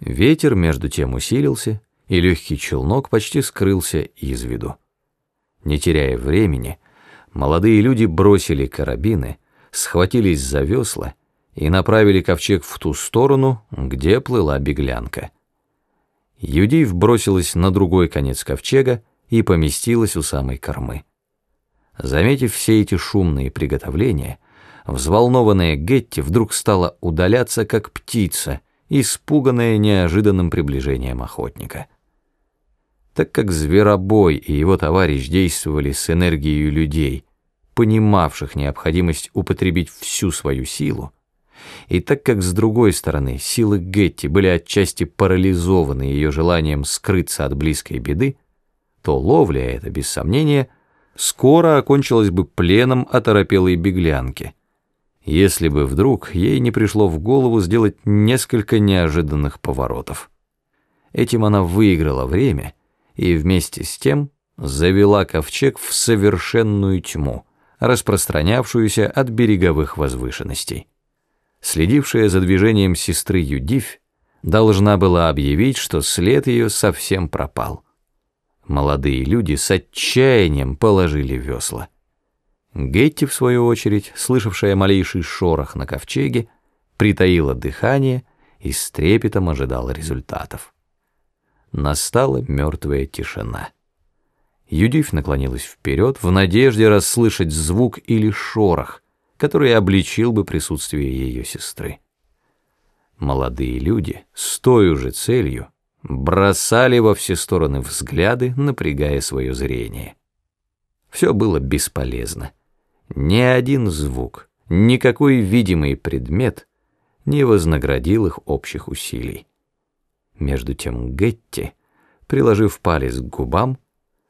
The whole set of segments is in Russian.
Ветер между тем усилился, и легкий челнок почти скрылся из виду. Не теряя времени, молодые люди бросили карабины, схватились за весла и направили ковчег в ту сторону, где плыла беглянка. Юдив бросилась на другой конец ковчега и поместилась у самой кормы. Заметив все эти шумные приготовления, взволнованная Гетти вдруг стала удаляться, как птица, испуганная неожиданным приближением охотника. Так как Зверобой и его товарищ действовали с энергией людей, понимавших необходимость употребить всю свою силу, и так как с другой стороны силы Гетти были отчасти парализованы ее желанием скрыться от близкой беды, то ловля эта, без сомнения, скоро окончилась бы пленом оторопелой беглянки, если бы вдруг ей не пришло в голову сделать несколько неожиданных поворотов. Этим она выиграла время и вместе с тем завела ковчег в совершенную тьму, распространявшуюся от береговых возвышенностей. Следившая за движением сестры Юдивь должна была объявить, что след ее совсем пропал. Молодые люди с отчаянием положили весла. Гетти, в свою очередь, слышавшая малейший шорох на ковчеге, притаила дыхание и с трепетом ожидала результатов. Настала мертвая тишина. Юдив наклонилась вперед в надежде расслышать звук или шорох, который обличил бы присутствие ее сестры. Молодые люди с той же целью бросали во все стороны взгляды, напрягая свое зрение. Все было бесполезно. Ни один звук, никакой видимый предмет не вознаградил их общих усилий. Между тем Гетти, приложив палец к губам,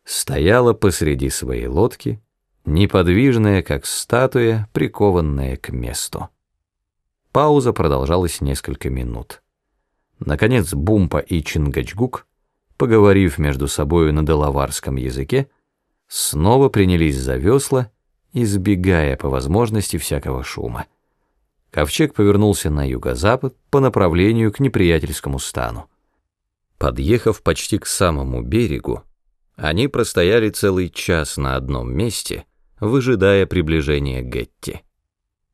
стояла посреди своей лодки, неподвижная, как статуя, прикованная к месту. Пауза продолжалась несколько минут. Наконец Бумпа и Чингачгук, поговорив между собою на делаварском языке, снова принялись за весла, избегая по возможности всякого шума. Ковчег повернулся на юго-запад по направлению к неприятельскому стану. Подъехав почти к самому берегу, они простояли целый час на одном месте, выжидая приближения Гетти.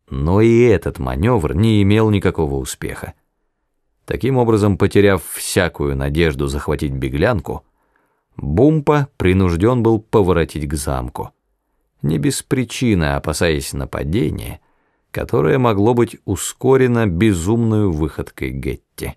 Но и этот маневр не имел никакого успеха. Таким образом, потеряв всякую надежду захватить беглянку, Бумпа принужден был поворотить к замку, не без причины опасаясь нападения, которое могло быть ускорено безумной выходкой Гетти.